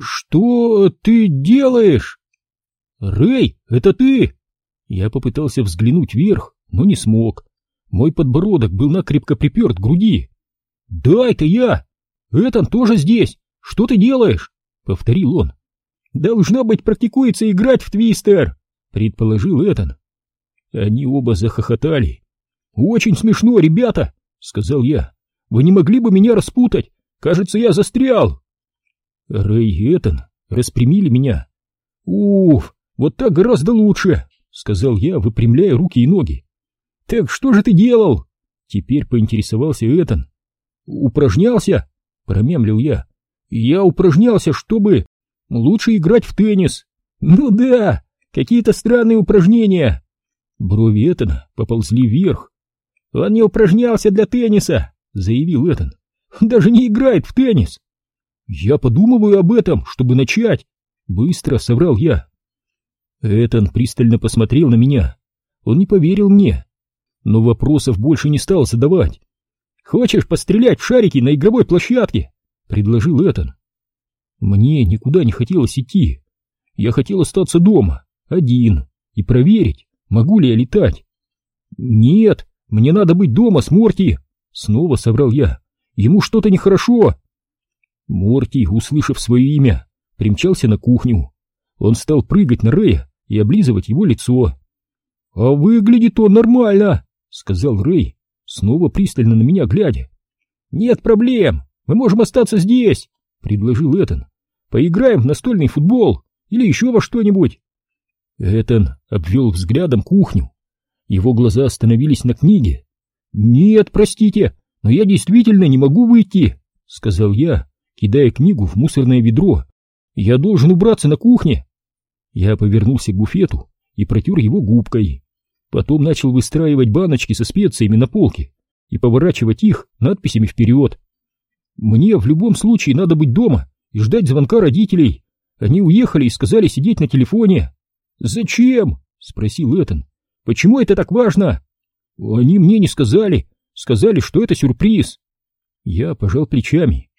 Что ты делаешь? Рэй, это ты? Я попытался взглянуть вверх, но не смог. Мой подбородок был накрепко приперт к груди. Да, это я. Этан тоже здесь. Что ты делаешь? Повторил он. Должно быть, практикуется играть в твистер, предположил Этан. Они оба захохотали. Очень смешно, ребята, сказал я. Вы не могли бы меня распутать? Кажется, я застрял. Рэй и Этан распрямили меня. Уф, вот так гораздо лучше, сказал я, выпрямляя руки и ноги. Так что же ты делал? Теперь поинтересовался Этан. Упражнялся, промямлил я. Я упражнялся, чтобы лучше играть в теннис. Ну да, какие-то странные упражнения. Брови Этана поползли вверх. Он не упражнялся для тенниса, заявил Этан. Он даже не играет в теннис. Я подумываю об этом, чтобы начать. Быстро соврал я. Этан пристально посмотрел на меня. Он не поверил мне, но вопросов больше не стал задавать. «Хочешь пострелять в шарики на игровой площадке?» — предложил Этан. Мне никуда не хотелось идти. Я хотел остаться дома, один, и проверить, могу ли я летать. «Нет, мне надо быть дома с Морти!» — снова соврал я. «Ему что-то нехорошо!» Морти, услышав свое имя, примчался на кухню. Он стал прыгать на Рэя и облизывать его лицо. «А выглядит он нормально!» — сказал Рэй, снова пристально на меня глядя. «Нет проблем, мы можем остаться здесь!» — предложил Этан. «Поиграем в настольный футбол или еще во что-нибудь!» Этан обвел взглядом кухню. Его глаза остановились на книге. «Нет, простите, но я действительно не могу выйти», — сказал я, кидая книгу в мусорное ведро. «Я должен убраться на кухне». Я повернулся к буфету и протер его губкой. Потом начал выстраивать баночки со специями на полке и поворачивать их надписями вперед. «Мне в любом случае надо быть дома и ждать звонка родителей. Они уехали и сказали сидеть на телефоне». «Зачем?» — спросил Этан. «Почему это так важно?» «Они мне не сказали. Сказали, что это сюрприз». Я пожал плечами.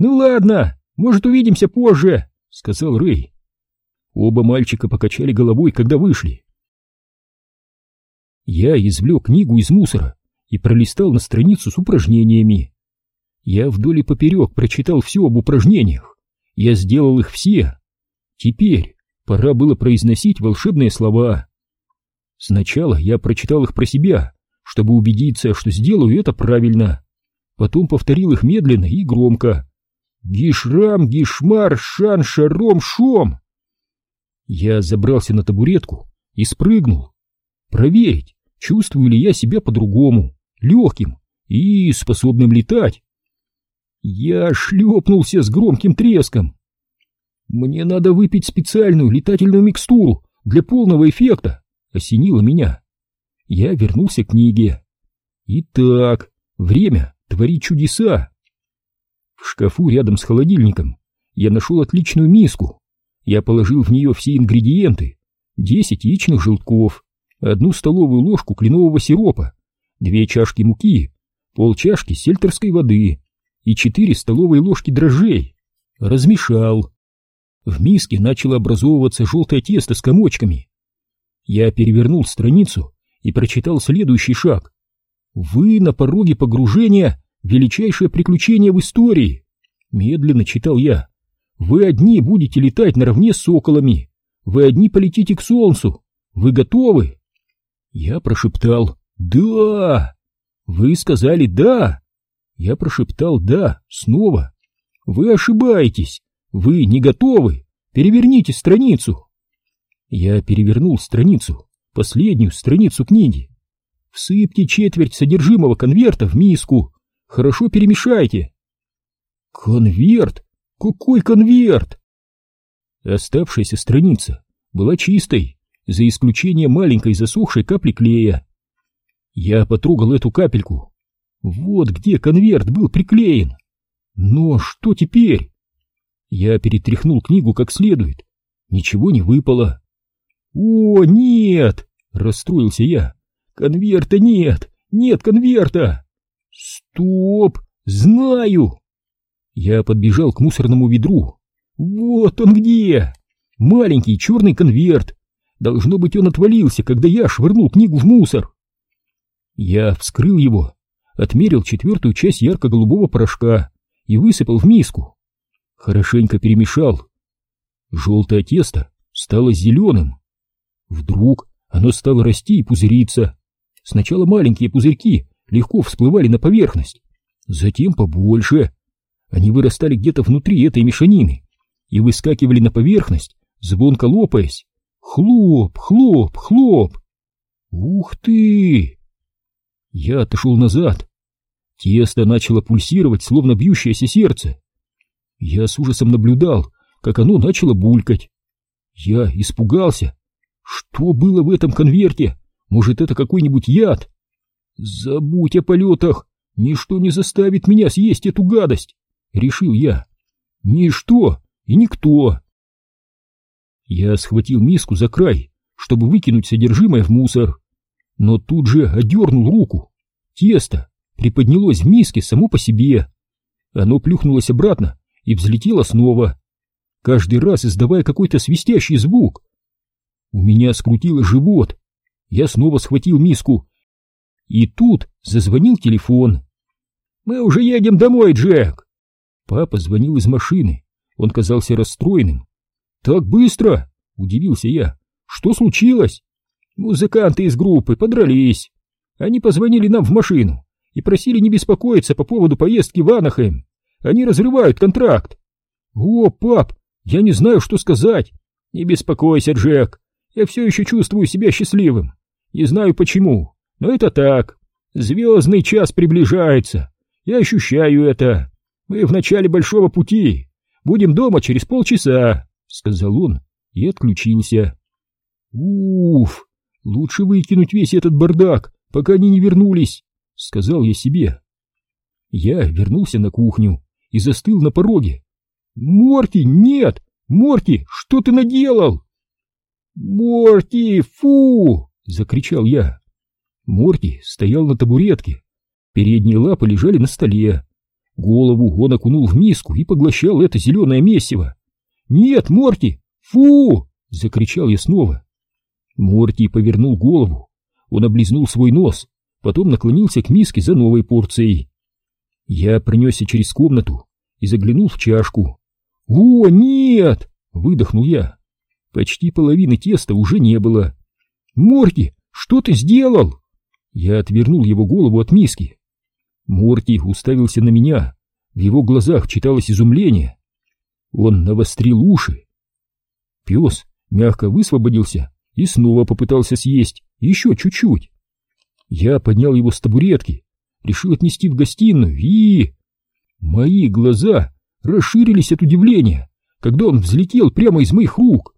«Ну ладно, может, увидимся позже», — сказал Рэй. Оба мальчика покачали головой, когда вышли. Я извлек книгу из мусора и пролистал на страницу с упражнениями. Я вдоль и поперек прочитал все об упражнениях. Я сделал их все. Теперь пора было произносить волшебные слова. Сначала я прочитал их про себя, чтобы убедиться, что сделаю это правильно. Потом повторил их медленно и громко. Гишрам, гишмар, шан, шаром, шом. Я забрался на табуретку и спрыгнул. Проверить, чувствую ли я себя по-другому, легким и способным летать. Я шлепнулся с громким треском. Мне надо выпить специальную летательную микстуру для полного эффекта, осенило меня. Я вернулся к книге. Итак, время творить чудеса. В шкафу рядом с холодильником я нашел отличную миску. Я положил в нее все ингредиенты. Десять яичных желтков, одну столовую ложку кленового сиропа, две чашки муки, полчашки сельтерской воды и четыре столовые ложки дрожжей. Размешал. В миске начало образовываться желтое тесто с комочками. Я перевернул страницу и прочитал следующий шаг. «Вы на пороге погружения величайшее приключение в истории. Медленно читал я. Вы одни будете летать наравне с соколами. Вы одни полетите к солнцу. Вы готовы? Я прошептал «Да». Вы сказали «да». Я прошептал «да» снова. Вы ошибаетесь. Вы не готовы. Переверните страницу. Я перевернул страницу, последнюю страницу книги. Всыпьте четверть содержимого конверта в миску Хорошо перемешайте. Конверт? Какой конверт? Оставшаяся страница была чистой, за исключением маленькой засохшей капли клея. Я потрогал эту капельку. Вот где конверт был приклеен. Но что теперь? Я перетряхнул книгу как следует. Ничего не выпало. «О, нет!» — расстроился я. «Конверта нет! Нет конверта!» «Стоп! Знаю!» Я подбежал к мусорному ведру. Вот он где! Маленький черный конверт. Должно быть, он отвалился, когда я швырнул книгу в мусор. Я вскрыл его, отмерил четвертую часть ярко-голубого порошка и высыпал в миску. Хорошенько перемешал. Желтое тесто стало зеленым. Вдруг оно стало расти и пузыриться. Сначала маленькие пузырьки легко всплывали на поверхность, затем побольше. Они вырастали где-то внутри этой мешанины и выскакивали на поверхность, звонко лопаясь. Хлоп, хлоп, хлоп. Ух ты! Я отошел назад. Тесто начало пульсировать, словно бьющееся сердце. Я с ужасом наблюдал, как оно начало булькать. Я испугался. Что было в этом конверте? Может, это какой-нибудь яд? Забудь о полетах. Ничто не заставит меня съесть эту гадость, — решил я. Ничто и никто. Я схватил миску за край, чтобы выкинуть содержимое в мусор, но тут же одернул руку. Тесто приподнялось в миске само по себе. Оно плюхнулось обратно и взлетело снова, каждый раз издавая какой-то свистящий звук. У меня скрутило живот. Я снова схватил миску. И тут зазвонил телефон. «Мы уже едем домой, Джек!» Папа звонил из машины. Он казался расстроенным. «Так быстро?» — удивился я. «Что случилось?» «Музыканты из группы подрались. Они позвонили нам в машину и просили не беспокоиться по поводу поездки в Анахайм. Они разрывают контракт». «О, пап, я не знаю, что сказать». «Не беспокойся, Джек. Я все еще чувствую себя счастливым. Не знаю почему, но это так. Звездный час приближается. Я ощущаю это. Мы в начале большого пути. Будем дома через полчаса сказал он и отключился. Уф, лучше выкинуть весь этот бардак, пока они не вернулись, сказал я себе. Я вернулся на кухню и застыл на пороге. Морти, нет! Морти, что ты наделал? Морти, фу! закричал я. Морти стоял на табуретке. Передние лапы лежали на столе. Голову он окунул в миску и поглощал это зеленое месиво. «Нет, Морти! Фу!» — закричал я снова. Морти повернул голову. Он облизнул свой нос, потом наклонился к миске за новой порцией. Я принесся через комнату и заглянул в чашку. «О, нет!» — выдохнул я. Почти половины теста уже не было. «Морти, что ты сделал?» Я отвернул его голову от миски. Морти уставился на меня. В его глазах читалось изумление. Он навострил уши. Пес мягко высвободился и снова попытался съесть еще чуть-чуть. Я поднял его с табуретки, решил отнести в гостиную и... Мои глаза расширились от удивления, когда он взлетел прямо из моих рук.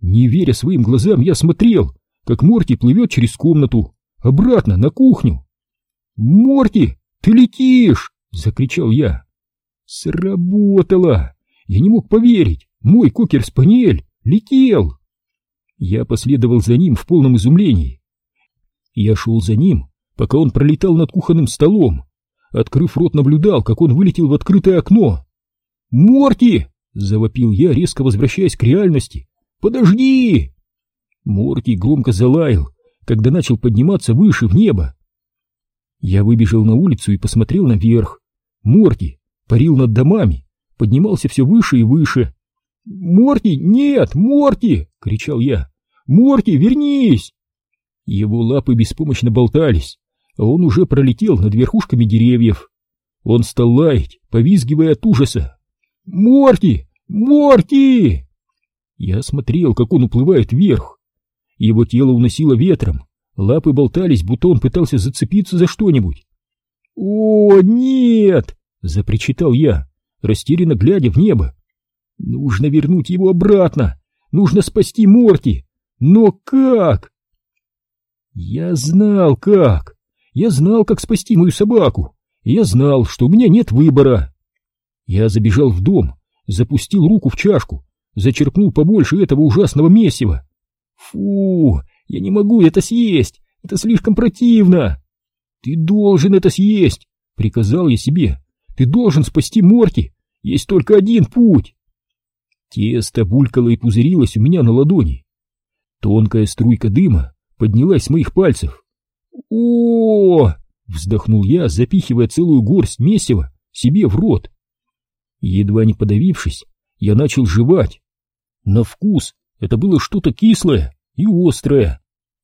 Не веря своим глазам, я смотрел, как Морти плывет через комнату, обратно на кухню. «Морти, ты летишь!» — закричал я. «Сработало!» Я не мог поверить, мой кокер-спаниель летел. Я последовал за ним в полном изумлении. Я шел за ним, пока он пролетал над кухонным столом. Открыв рот, наблюдал, как он вылетел в открытое окно. «Морти!» — завопил я, резко возвращаясь к реальности. «Подожди!» Морти громко залаял, когда начал подниматься выше в небо. Я выбежал на улицу и посмотрел наверх. Морти парил над домами, поднимался все выше и выше. «Морти, нет, Морти!» — кричал я. «Морти, вернись!» Его лапы беспомощно болтались, а он уже пролетел над верхушками деревьев. Он стал лаять, повизгивая от ужаса. «Морти! Морти!» Я смотрел, как он уплывает вверх. Его тело уносило ветром, лапы болтались, будто он пытался зацепиться за что-нибудь. «О, нет!» — запричитал я растерянно глядя в небо. Нужно вернуть его обратно, нужно спасти Морти, но как? Я знал как, я знал, как спасти мою собаку, я знал, что у меня нет выбора. Я забежал в дом, запустил руку в чашку, зачерпнул побольше этого ужасного месива. Фу, я не могу это съесть, это слишком противно. Ты должен это съесть, приказал я себе. Ты должен спасти Морти. Есть только один путь. Тесто булькало и пузырилось у меня на ладони. Тонкая струйка дыма поднялась с моих пальцев. о, вздохнул я, запихивая целую горсть месива себе в рот. Едва не подавившись, я начал жевать. На вкус это было что-то кислое и острое.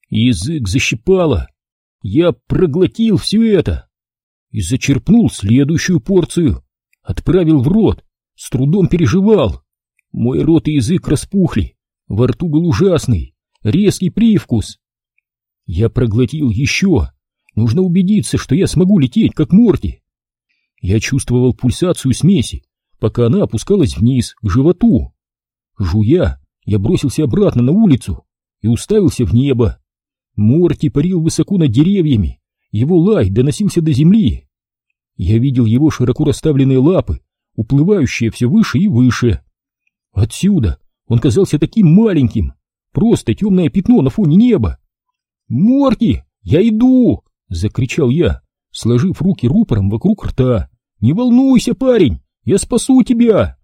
Язык защипало. Я проглотил все это и зачерпнул следующую порцию. Отправил в рот, с трудом переживал. Мой рот и язык распухли, во рту был ужасный, резкий привкус. Я проглотил еще. Нужно убедиться, что я смогу лететь, как Морти. Я чувствовал пульсацию смеси, пока она опускалась вниз, к животу. Жуя, я бросился обратно на улицу и уставился в небо. Морти парил высоко над деревьями, его лай доносился до земли. Я видел его широко расставленные лапы, уплывающие все выше и выше. Отсюда он казался таким маленьким, просто темное пятно на фоне неба. «Морти, я иду!» — закричал я, сложив руки рупором вокруг рта. «Не волнуйся, парень, я спасу тебя!»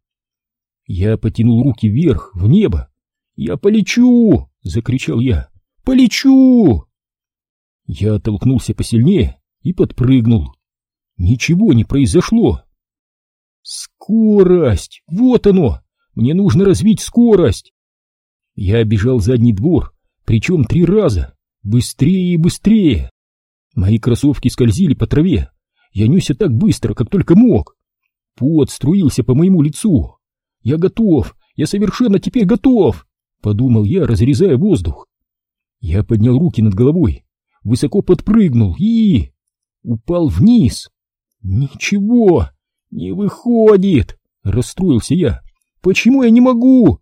Я потянул руки вверх, в небо. «Я полечу!» — закричал я. «Полечу!» Я оттолкнулся посильнее и подпрыгнул. Ничего не произошло. Скорость! Вот оно! Мне нужно развить скорость! Я обежал задний двор, причем три раза, быстрее и быстрее. Мои кроссовки скользили по траве. Я несся так быстро, как только мог. Пот струился по моему лицу. Я готов, я совершенно теперь готов, подумал я, разрезая воздух. Я поднял руки над головой, высоко подпрыгнул и... упал вниз. Ничего, не выходит, расстроился я. Почему я не могу?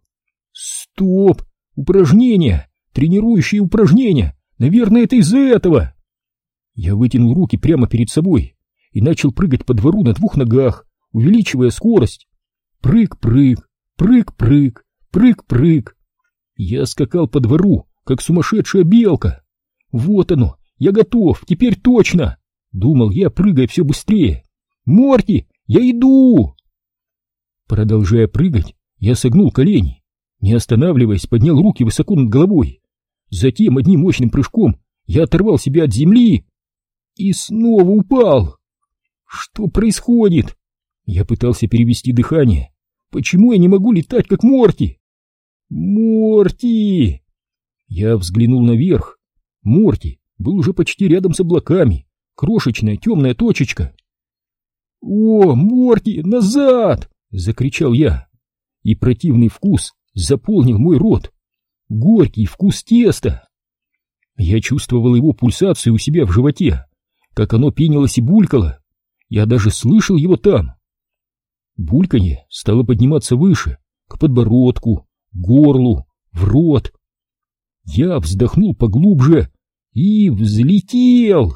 Стоп, упражнения, тренирующие упражнения. Наверное, это из-за этого. Я вытянул руки прямо перед собой и начал прыгать по двору на двух ногах, увеличивая скорость. Прыг-прыг, прыг-прыг, прыг-прыг. Я скакал по двору, как сумасшедшая белка. Вот оно, я готов, теперь точно. Думал я, прыгая все быстрее. «Морти, я иду!» Продолжая прыгать, я согнул колени. Не останавливаясь, поднял руки высоко над головой. Затем одним мощным прыжком я оторвал себя от земли и снова упал. Что происходит? Я пытался перевести дыхание. Почему я не могу летать, как Морти? Морти! Я взглянул наверх. Морти был уже почти рядом с облаками крошечная темная точечка. «О, Морти, назад!» — закричал я. И противный вкус заполнил мой рот. Горький вкус теста. Я чувствовал его пульсацию у себя в животе, как оно пенилось и булькало. Я даже слышал его там. Бульканье стало подниматься выше, к подбородку, горлу, в рот. Я вздохнул поглубже и взлетел.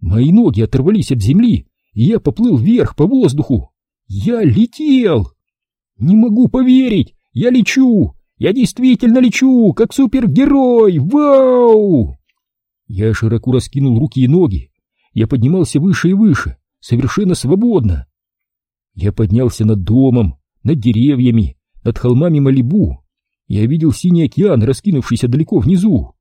Мои ноги оторвались от земли, и я поплыл вверх по воздуху. Я летел! Не могу поверить! Я лечу! Я действительно лечу, как супергерой! Вау! Я широко раскинул руки и ноги. Я поднимался выше и выше, совершенно свободно. Я поднялся над домом, над деревьями, над холмами Малибу. Я видел синий океан, раскинувшийся далеко внизу.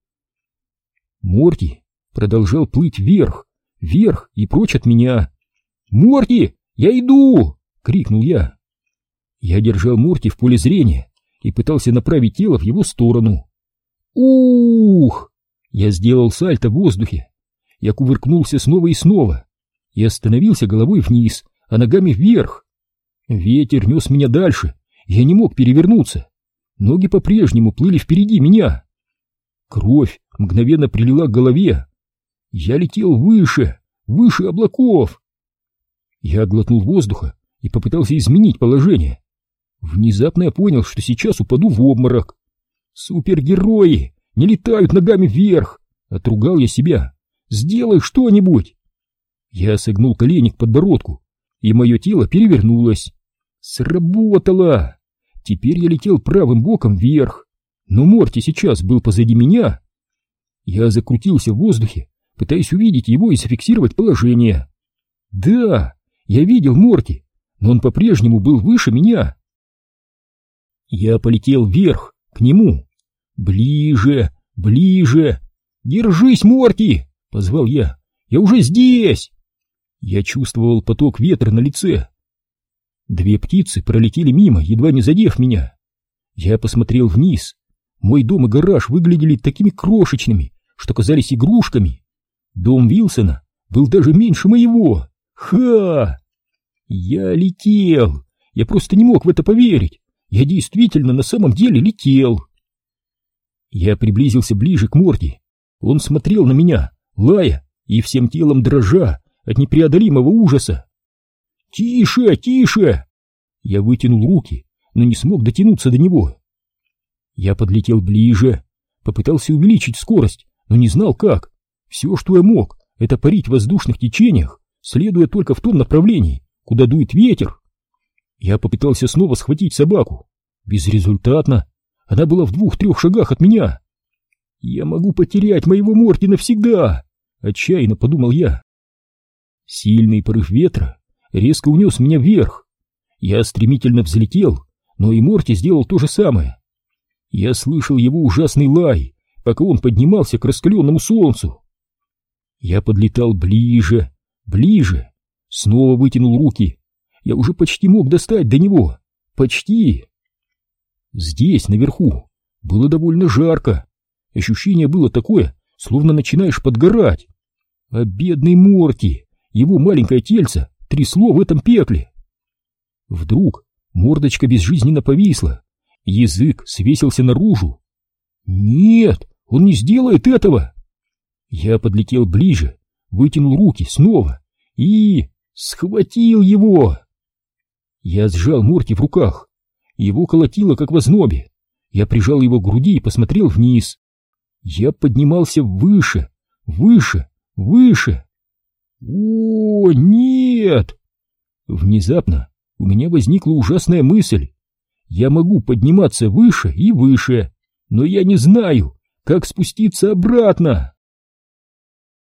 Морти продолжал плыть вверх, вверх и прочь от меня. «Морти, я иду!» — крикнул я. Я держал Морти в поле зрения и пытался направить тело в его сторону. Ух! Я сделал сальто в воздухе. Я кувыркнулся снова и снова и остановился головой вниз, а ногами вверх. Ветер нес меня дальше, я не мог перевернуться. Ноги по-прежнему плыли впереди меня. Кровь мгновенно прилила к голове, я летел выше, выше облаков. Я глотнул воздуха и попытался изменить положение. Внезапно я понял, что сейчас упаду в обморок. Супергерои не летают ногами вверх. Отругал я себя. Сделай что-нибудь. Я согнул колени к подбородку, и мое тело перевернулось. Сработало! Теперь я летел правым боком вверх, но Морти сейчас был позади меня. Я закрутился в воздухе пытаясь увидеть его и зафиксировать положение. Да, я видел Морти, но он по-прежнему был выше меня. Я полетел вверх, к нему. Ближе, ближе. «Держись, Морти!» — позвал я. «Я уже здесь!» Я чувствовал поток ветра на лице. Две птицы пролетели мимо, едва не задев меня. Я посмотрел вниз. Мой дом и гараж выглядели такими крошечными, что казались игрушками. Дом Вилсона был даже меньше моего. Ха! Я летел. Я просто не мог в это поверить. Я действительно на самом деле летел. Я приблизился ближе к Морти. Он смотрел на меня, лая и всем телом дрожа от непреодолимого ужаса. «Тише, тише!» Я вытянул руки, но не смог дотянуться до него. Я подлетел ближе, попытался увеличить скорость, но не знал как. Все, что я мог, это парить в воздушных течениях, следуя только в том направлении, куда дует ветер. Я попытался снова схватить собаку. Безрезультатно. Она была в двух-трех шагах от меня. Я могу потерять моего Морти навсегда, отчаянно подумал я. Сильный порыв ветра резко унес меня вверх. Я стремительно взлетел, но и Морти сделал то же самое. Я слышал его ужасный лай, пока он поднимался к раскаленному солнцу. Я подлетал ближе, ближе, снова вытянул руки. Я уже почти мог достать до него. Почти. Здесь, наверху, было довольно жарко. Ощущение было такое, словно начинаешь подгорать. А бедный Морти, его маленькое тельце, трясло в этом пекле. Вдруг мордочка безжизненно повисла, язык свесился наружу. Нет, он не сделает этого. Я подлетел ближе, вытянул руки снова и схватил его. Я сжал Морти в руках. Его колотило, как в ознобе. Я прижал его к груди и посмотрел вниз. Я поднимался выше, выше, выше. О, нет! Внезапно у меня возникла ужасная мысль. Я могу подниматься выше и выше, но я не знаю, как спуститься обратно.